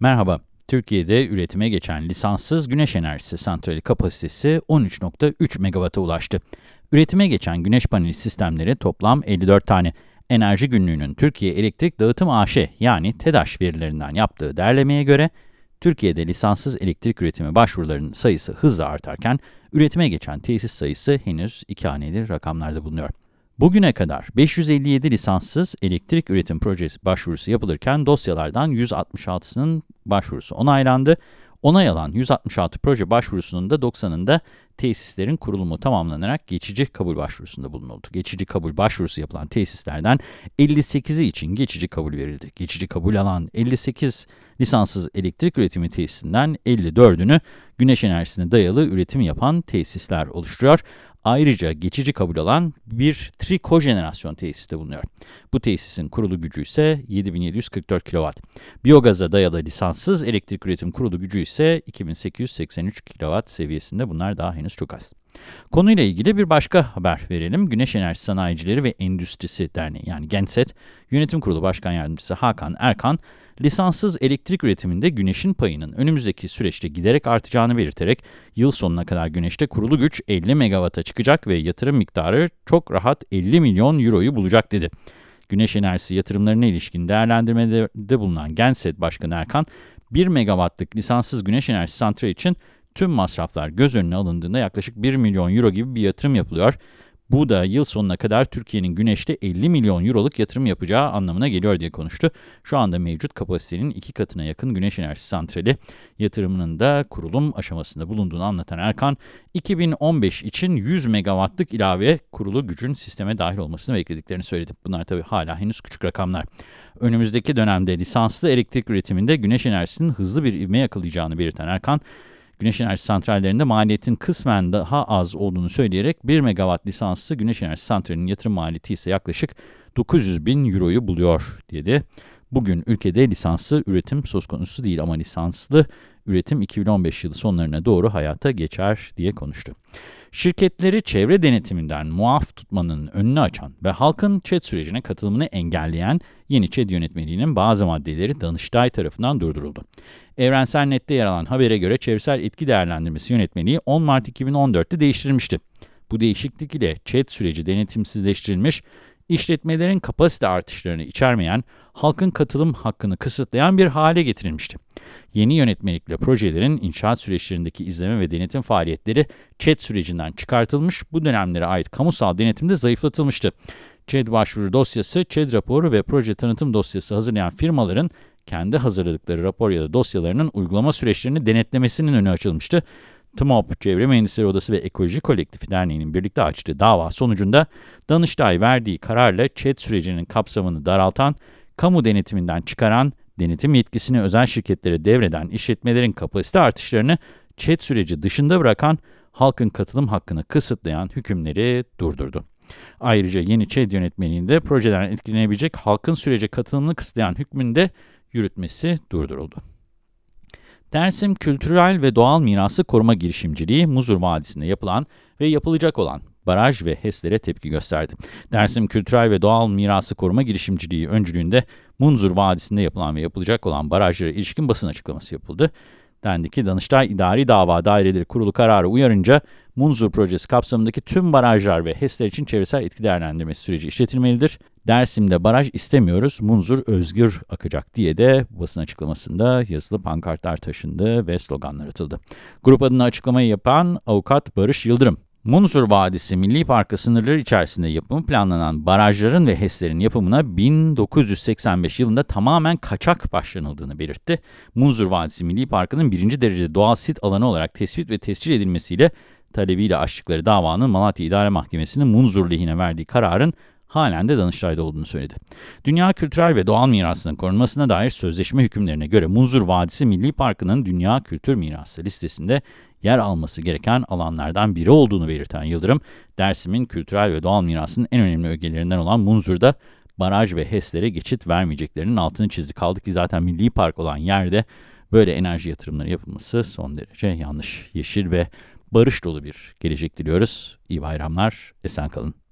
Merhaba, Türkiye'de üretime geçen lisanssız güneş enerjisi santrali kapasitesi 13.3 megawata ulaştı. Üretime geçen güneş paneli sistemleri toplam 54 tane. Enerji Günlüğü'nün Türkiye Elektrik Dağıtım AŞ yani TEDAŞ verilerinden yaptığı derlemeye göre, Türkiye'de lisanssız elektrik üretimi başvurularının sayısı hızla artarken, üretime geçen tesis sayısı henüz iki haneli rakamlarda bulunuyor. Bugüne kadar 557 lisanssız elektrik üretim projesi başvurusu yapılırken dosyalardan 166'sının başvurusu onaylandı. Onay alan 166 proje başvurusunun da 90'ında tesislerin kurulumu tamamlanarak geçici kabul başvurusunda bulunuldu. Geçici kabul başvurusu yapılan tesislerden 58'i için geçici kabul verildi. Geçici kabul alan 58 lisanssız elektrik üretimi tesisinden 54'ünü güneş enerjisine dayalı üretim yapan tesisler oluşturuyor. Ayrıca geçici kabul alan bir trikojenerasyon tesisi de bulunuyor. Bu tesisin kurulu gücü ise 7744 kW. Biyogaza dayalı lisanssız elektrik üretim kurulu gücü ise 2883 kW seviyesinde. Bunlar daha henüz çok az. Konuyla ilgili bir başka haber verelim. Güneş Enerji Sanayicileri ve Endüstrisi Derneği yani Genset Yönetim Kurulu Başkan Yardımcısı Hakan Erkan, lisanssız elektrik üretiminde güneşin payının önümüzdeki süreçte giderek artacağını belirterek yıl sonuna kadar güneşte kurulu güç 50 megawata çıkacak ve yatırım miktarı çok rahat 50 milyon euroyu bulacak dedi. Güneş enerjisi yatırımlarına ilişkin değerlendirmede bulunan Genset Başkanı Erkan, 1 megawattlık lisanssız güneş enerjisi santrali için tüm masraflar göz önüne alındığında yaklaşık 1 milyon euro gibi bir yatırım yapılıyor. Bu da yıl sonuna kadar Türkiye'nin güneşte 50 milyon euroluk yatırım yapacağı anlamına geliyor diye konuştu. Şu anda mevcut kapasitenin iki katına yakın güneş enerjisi santrali yatırımının da kurulum aşamasında bulunduğunu anlatan Erkan, 2015 için 100 megawattlık ilave kurulu gücün sisteme dahil olmasını beklediklerini söyledi. Bunlar tabii hala henüz küçük rakamlar. Önümüzdeki dönemde lisanslı elektrik üretiminde güneş enerjisinin hızlı bir ivme yakalayacağını belirten Erkan, güneş enerji santrallerinde maliyetin kısmen daha az olduğunu söyleyerek 1 megawatt lisanslı güneş enerji santralinin yatırım maliyeti ise yaklaşık 900 bin euroyu buluyor dedi. Bugün ülkede lisanslı üretim söz konusu değil ama lisanslı üretim 2015 yılı sonlarına doğru hayata geçer diye konuştu. Şirketleri çevre denetiminden muaf tutmanın önünü açan ve halkın ÇED sürecine katılımını engelleyen yeni ÇED yönetmeliğinin bazı maddeleri Danıştay tarafından durduruldu. Evrensel Net'te yer alan habere göre çevresel etki değerlendirmesi yönetmeliği 10 Mart 2014'te değiştirilmişti. Bu değişiklik ile ÇED süreci denetimsizleştirilmiş, işletmelerin kapasite artışlarını içermeyen, halkın katılım hakkını kısıtlayan bir hale getirilmişti. Yeni yönetmelikle projelerin inşaat süreçlerindeki izleme ve denetim faaliyetleri ÇED sürecinden çıkartılmış, bu dönemlere ait kamusal denetimde zayıflatılmıştı. ÇED başvuru dosyası, ÇED raporu ve proje tanıtım dosyası hazırlayan firmaların kendi hazırladıkları rapor ya da dosyalarının uygulama süreçlerini denetlemesinin önü açılmıştı. TMOP, Çevre Mühendisleri Odası ve Ekoloji Kolektifi Derneği'nin birlikte açtığı dava sonucunda Danıştay verdiği kararla ÇED sürecinin kapsamını daraltan, kamu denetiminden çıkaran, denetim yetkisini özel şirketlere devreden işletmelerin kapasite artışlarını ÇED süreci dışında bırakan, halkın katılım hakkını kısıtlayan hükümleri durdurdu. Ayrıca yeni ÇED yönetmeliğinde projeden etkilenebilecek halkın sürece katılımını kısıtlayan hükmünde yürütmesi durduruldu. Dersim Kültürel ve Doğal Mirası Koruma Girişimciliği Muzur Vadisi'nde yapılan ve yapılacak olan baraj ve HES'lere tepki gösterdi. Dersim Kültürel ve Doğal Mirası Koruma Girişimciliği öncülüğünde Munzur Vadisi'nde yapılan ve yapılacak olan barajlara ilişkin basın açıklaması yapıldı dendi ki Danıştay İdari Dava Daireleri Kurulu kararı uyarınca Munzur projesi kapsamındaki tüm barajlar ve HES'ler için çevresel etki değerlendirmesi süreci işletilmelidir. Dersim'de baraj istemiyoruz, Munzur özgür akacak diye de basın açıklamasında yazılı pankartlar taşındı ve sloganlar atıldı. Grup adına açıklamayı yapan avukat Barış Yıldırım, Munzur Vadisi Milli Parkı sınırları içerisinde yapımı planlanan barajların ve HES'lerin yapımına 1985 yılında tamamen kaçak başlanıldığını belirtti. Munzur Vadisi Milli Parkı'nın birinci derece doğal sit alanı olarak tespit ve tescil edilmesiyle talebiyle açtıkları davanın Malatya İdare Mahkemesi'nin Munzur lehine verdiği kararın halen de Danıştay'da olduğunu söyledi. Dünya kültürel ve doğal mirasının korunmasına dair sözleşme hükümlerine göre Munzur Vadisi Milli Parkı'nın Dünya Kültür Mirası listesinde yer alması gereken alanlardan biri olduğunu belirten Yıldırım, Dersim'in kültürel ve doğal mirasının en önemli ögelerinden olan Munzur'da baraj ve HES'lere geçit vermeyeceklerinin altını çizdi. Kaldı ki zaten milli park olan yerde böyle enerji yatırımları yapılması son derece yanlış. Yeşil ve barış dolu bir gelecek diliyoruz. İyi bayramlar, esen kalın.